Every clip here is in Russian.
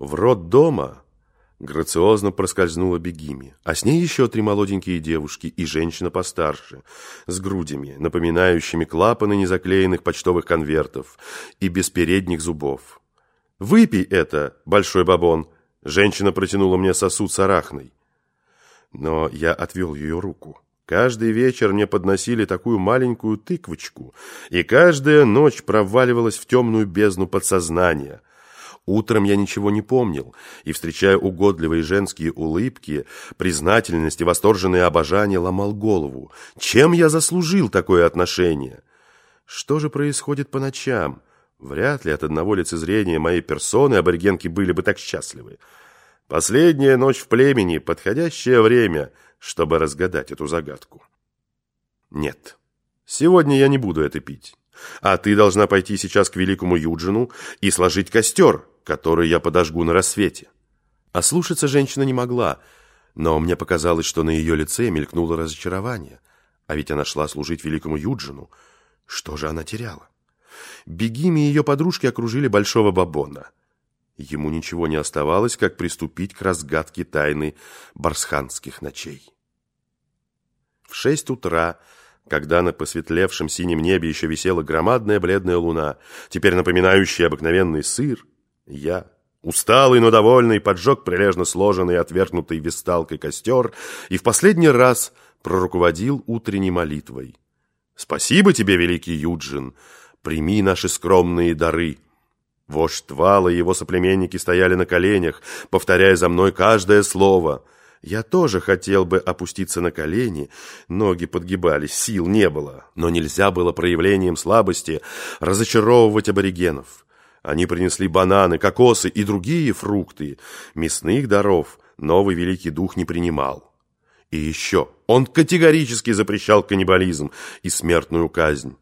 В рот дома грациозно проскользнула Бегими, а с ней еще три молоденькие девушки и женщина постарше, с грудями, напоминающими клапаны незаклеенных почтовых конвертов и без передних зубов. «Выпей это, большой бабон!» Женщина протянула мне сосуд с арахной. Но я отвел ее руку. Каждый вечер мне подносили такую маленькую тыквочку, и каждая ночь проваливалась в темную бездну подсознания – Утром я ничего не помнил, и, встречая угодливые женские улыбки, признательность и восторженное обожание, ломал голову. Чем я заслужил такое отношение? Что же происходит по ночам? Вряд ли от одного лицезрения моей персоны аборигенки были бы так счастливы. Последняя ночь в племени — подходящее время, чтобы разгадать эту загадку. Нет, сегодня я не буду это пить. А ты должна пойти сейчас к великому Юджину и сложить костер, который я подожгу на рассвете. А слушаться женщина не могла, но мне показалось, что на ее лице мелькнуло разочарование. А ведь она шла служить великому Юджину. Что же она теряла? Бегими и ее подружки окружили большого бабона. Ему ничего не оставалось, как приступить к разгадке тайны барсханских ночей. В шесть утра когда на посветлевшем синем небе еще висела громадная бледная луна, теперь напоминающая обыкновенный сыр, я, усталый, но довольный, поджег прилежно сложенный и отвергнутый весталкой костер и в последний раз проруководил утренней молитвой. «Спасибо тебе, великий Юджин! Прими наши скромные дары!» Вождь Твала и его соплеменники стояли на коленях, повторяя за мной каждое слово. Я тоже хотел бы опуститься на колени, ноги подгибались, сил не было, но нельзя было проявлением слабости разочаровывать аборигенов. Они принесли бананы, кокосы и другие фрукты. Мясных даров новый Великий Дух не принимал. И еще он категорически запрещал каннибализм и смертную казнь.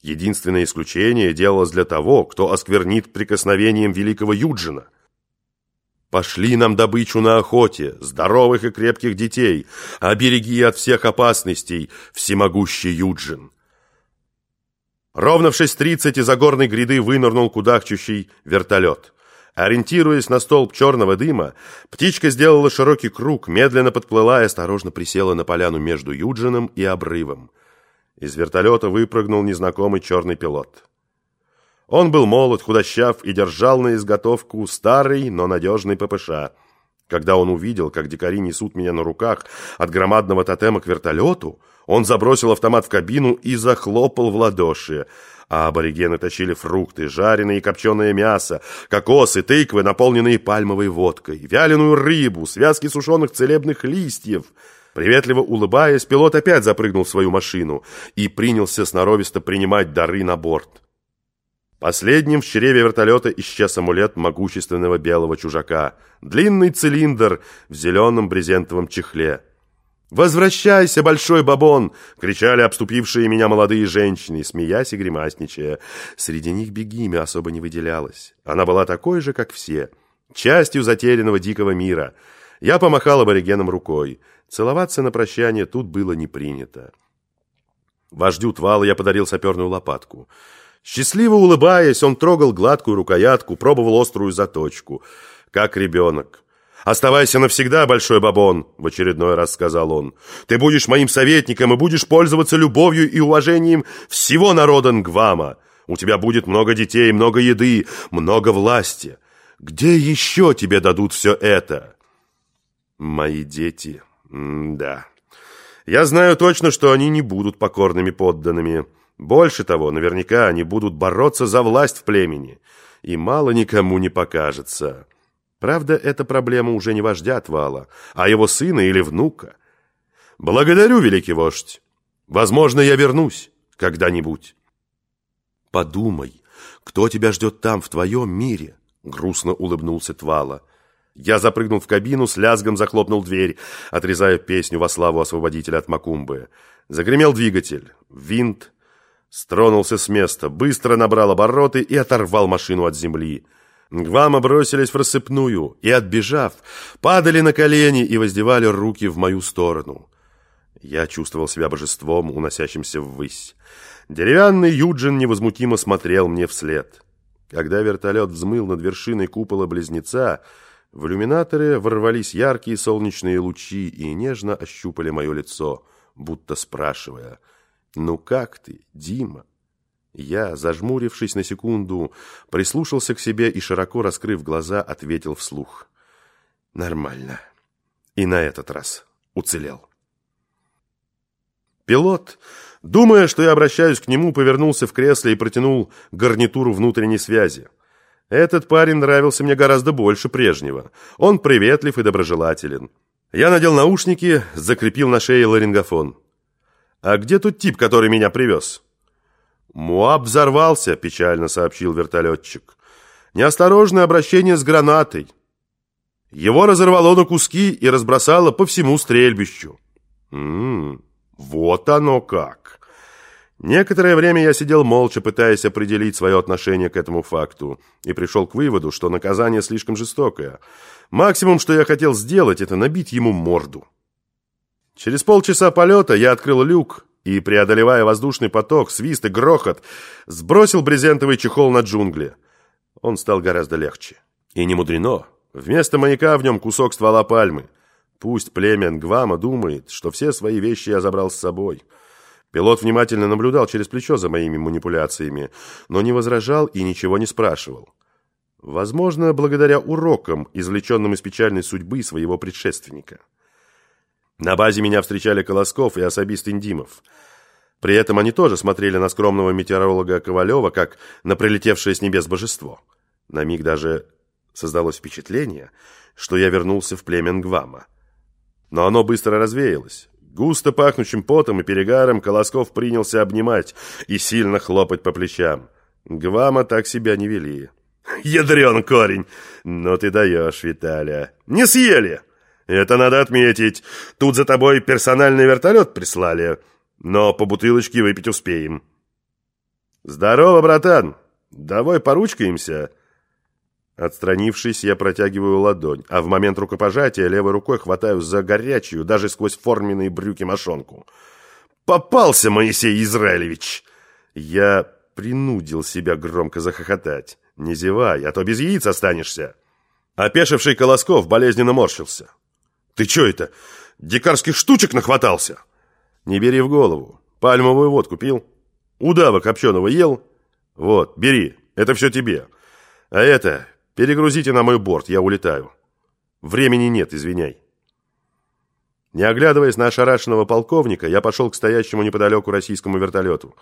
Единственное исключение делалось для того, кто осквернит прикосновением великого Юджина. Пошли нам добычу на охоте, здоровых и крепких детей, обереги от всех опасностей, всемогущий Юджин. Ровно в 6.30 из-за горной гряды вынырнул кудахчущий вертолет. Ориентируясь на столб черного дыма, птичка сделала широкий круг, медленно подплыла и осторожно присела на поляну между Юджином и обрывом. Из вертолета выпрыгнул незнакомый черный пилот. Он был молод, худощав и держал на изготовку старый, но надежный ППШ. Когда он увидел, как дикари несут меня на руках от громадного тотема к вертолету, он забросил автомат в кабину и захлопал в ладоши. А аборигены тащили фрукты, жареное и копченое мясо, кокосы, тыквы, наполненные пальмовой водкой, вяленую рыбу, связки сушеных целебных листьев. Приветливо улыбаясь, пилот опять запрыгнул в свою машину и принялся сноровисто принимать дары на борт. Последним в чреве вертолета исчез амулет могущественного белого чужака. Длинный цилиндр в зеленом брезентовом чехле. «Возвращайся, большой бабон!» — кричали обступившие меня молодые женщины, смеясь и гримасничая. Среди них Бегиме особо не выделялась. Она была такой же, как все, частью затерянного дикого мира. Я помахал аборигенам рукой. Целоваться на прощание тут было не принято. Вождю Твала я подарил саперную лопатку. Счастливо улыбаясь, он трогал гладкую рукоятку, пробовал острую заточку, как ребенок. «Оставайся навсегда, Большой Бабон», — в очередной раз сказал он. «Ты будешь моим советником и будешь пользоваться любовью и уважением всего народа Нгвама. У тебя будет много детей, много еды, много власти. Где еще тебе дадут все это?» «Мои дети, М да. Я знаю точно, что они не будут покорными подданными. Больше того, наверняка они будут бороться за власть в племени. И мало никому не покажется». Правда, эта проблема уже не вождя отвала, а его сына или внука. Благодарю, великий вождь. Возможно, я вернусь когда-нибудь. Подумай, кто тебя ждет там, в твоем мире? Грустно улыбнулся Твала. Я запрыгнул в кабину, с лязгом захлопнул дверь, отрезая песню во славу освободителя от Макумбы. Загремел двигатель. Винт стронулся с места, быстро набрал обороты и оторвал машину от земли. Гвама бросились в рассыпную и, отбежав, падали на колени и воздевали руки в мою сторону. Я чувствовал себя божеством, уносящимся ввысь. Деревянный Юджин невозмутимо смотрел мне вслед. Когда вертолет взмыл над вершиной купола Близнеца, в иллюминаторы ворвались яркие солнечные лучи и нежно ощупали мое лицо, будто спрашивая «Ну как ты, Дима?» Я, зажмурившись на секунду, прислушался к себе и, широко раскрыв глаза, ответил вслух «Нормально». И на этот раз уцелел. Пилот, думая, что я обращаюсь к нему, повернулся в кресле и протянул гарнитуру внутренней связи. Этот парень нравился мне гораздо больше прежнего. Он приветлив и доброжелателен. Я надел наушники, закрепил на шее ларингофон. «А где тот тип, который меня привез?» «Муаб взорвался», — печально сообщил вертолетчик. «Неосторожное обращение с гранатой. Его разорвало на куски и разбросало по всему стрельбищу». «М-м, вот оно как!» Некоторое время я сидел молча, пытаясь определить свое отношение к этому факту, и пришел к выводу, что наказание слишком жестокое. Максимум, что я хотел сделать, это набить ему морду. Через полчаса полета я открыл люк и, преодолевая воздушный поток, свист и грохот, сбросил брезентовый чехол на джунгли. Он стал гораздо легче. И не мудрено. Вместо маяка в нем кусок ствола пальмы. Пусть племя Нгвама думает, что все свои вещи я забрал с собой — Пилот внимательно наблюдал через плечо за моими манипуляциями, но не возражал и ничего не спрашивал. Возможно, благодаря урокам, извлеченным из печальной судьбы своего предшественника. На базе меня встречали Колосков и особист Индимов. При этом они тоже смотрели на скромного метеоролога Ковалева, как на прилетевшее с небес божество. На миг даже создалось впечатление, что я вернулся в племя Нгвама. Но оно быстро развеялось. Густо пахнущим потом и перегаром Колосков принялся обнимать и сильно хлопать по плечам. Гвама так себя не вели. «Ядрен корень! Но ты даешь, Виталия! Не съели! Это надо отметить. Тут за тобой персональный вертолет прислали, но по бутылочке выпить успеем». «Здорово, братан! Давай поручкаемся!» Отстранившись, я протягиваю ладонь, а в момент рукопожатия левой рукой хватаю за горячую, даже сквозь форменные брюки мошонку. «Попался, Моисей Израилевич!» Я принудил себя громко захохотать. «Не зевай, а то без яиц останешься!» Опешивший Колосков болезненно морщился. «Ты чё это, дикарских штучек нахватался?» «Не бери в голову. Пальмовую водку пил? Удава копченого ел? Вот, бери, это все тебе. А это, Перегрузите на мой борт, я улетаю. Времени нет, извиняй. Не оглядываясь на ошарашенного полковника, я пошел к стоящему неподалеку российскому вертолету.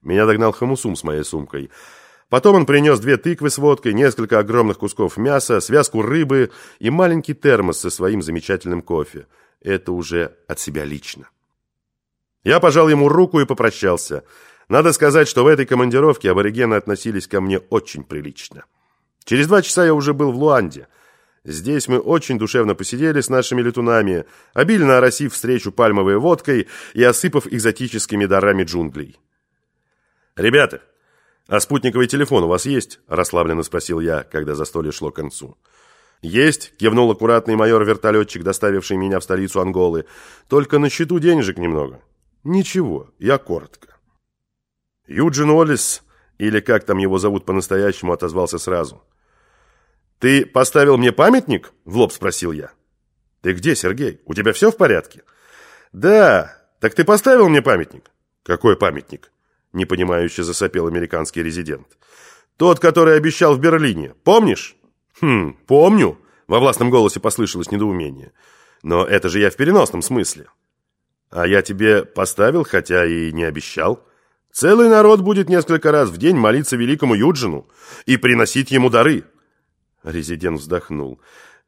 Меня догнал Хамусум с моей сумкой. Потом он принес две тыквы с водкой, несколько огромных кусков мяса, связку рыбы и маленький термос со своим замечательным кофе. Это уже от себя лично. Я пожал ему руку и попрощался. Надо сказать, что в этой командировке аборигены относились ко мне очень прилично. Через два часа я уже был в Луанде. Здесь мы очень душевно посидели с нашими летунами, обильно оросив встречу пальмовой водкой и осыпав экзотическими дарами джунглей. «Ребята, а спутниковый телефон у вас есть?» – расслабленно спросил я, когда застолье шло к концу. «Есть», – кивнул аккуратный майор-вертолетчик, доставивший меня в столицу Анголы. «Только на счету денежек немного». «Ничего, я коротко». Юджин Оллис, или как там его зовут по-настоящему, отозвался сразу – «Ты поставил мне памятник?» – в лоб спросил я. «Ты где, Сергей? У тебя все в порядке?» «Да, так ты поставил мне памятник?» «Какой памятник?» – непонимающе засопел американский резидент. «Тот, который обещал в Берлине. Помнишь?» «Хм, помню», – во властном голосе послышалось недоумение. «Но это же я в переносном смысле». «А я тебе поставил, хотя и не обещал». Целый народ будет несколько раз в день молиться великому Юджину и приносить ему дары. Резидент вздохнул.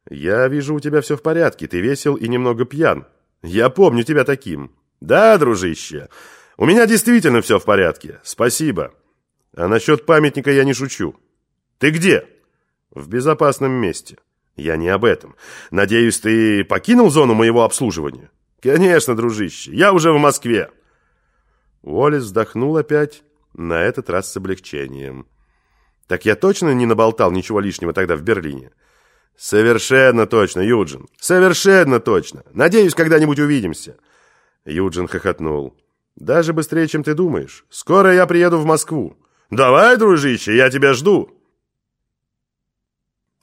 «Я вижу, у тебя все в порядке. Ты весел и немного пьян. Я помню тебя таким». «Да, дружище, у меня действительно все в порядке. Спасибо. А насчет памятника я не шучу. Ты где?» «В безопасном месте». «Я не об этом. Надеюсь, ты покинул зону моего обслуживания?» «Конечно, дружище. Я уже в Москве». Уоллес вздохнул опять, на этот раз с облегчением. Так я точно не наболтал ничего лишнего тогда в Берлине? Совершенно точно, Юджин. Совершенно точно. Надеюсь, когда-нибудь увидимся. Юджин хохотнул. Даже быстрее, чем ты думаешь. Скоро я приеду в Москву. Давай, дружище, я тебя жду.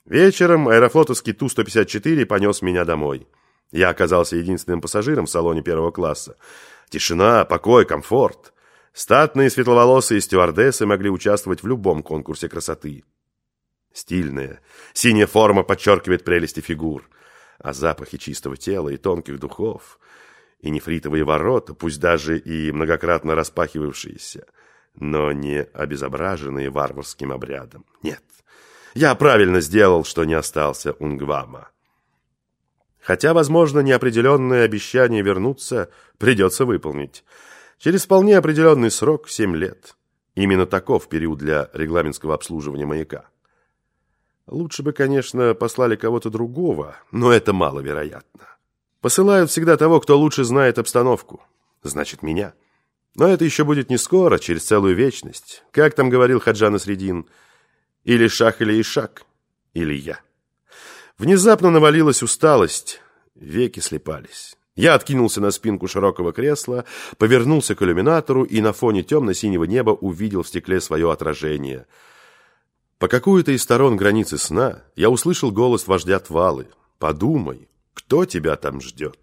Вечером аэрофлотовский Ту-154 понес меня домой. Я оказался единственным пассажиром в салоне первого класса. Тишина, покой, комфорт. Статные светловолосые стюардессы могли участвовать в любом конкурсе красоты. Стильная, синяя форма подчеркивает прелести фигур. А запахи чистого тела и тонких духов, и нефритовые ворота, пусть даже и многократно распахивавшиеся, но не обезображенные варварским обрядом. Нет, я правильно сделал, что не остался Унгвама. Хотя, возможно, неопределенное обещание вернуться придется выполнить. Через вполне определенный срок – 7 лет. Именно таков период для регламентского обслуживания маяка. Лучше бы, конечно, послали кого-то другого, но это маловероятно. Посылают всегда того, кто лучше знает обстановку. Значит, меня. Но это еще будет не скоро, через целую вечность. Как там говорил Хаджан Средин, или шах, или ишак, или я. Внезапно навалилась усталость, веки слепались. Я откинулся на спинку широкого кресла, повернулся к иллюминатору и на фоне темно-синего неба увидел в стекле свое отражение. По какую-то из сторон границы сна я услышал голос вождя Твалы. «Подумай, кто тебя там ждет?»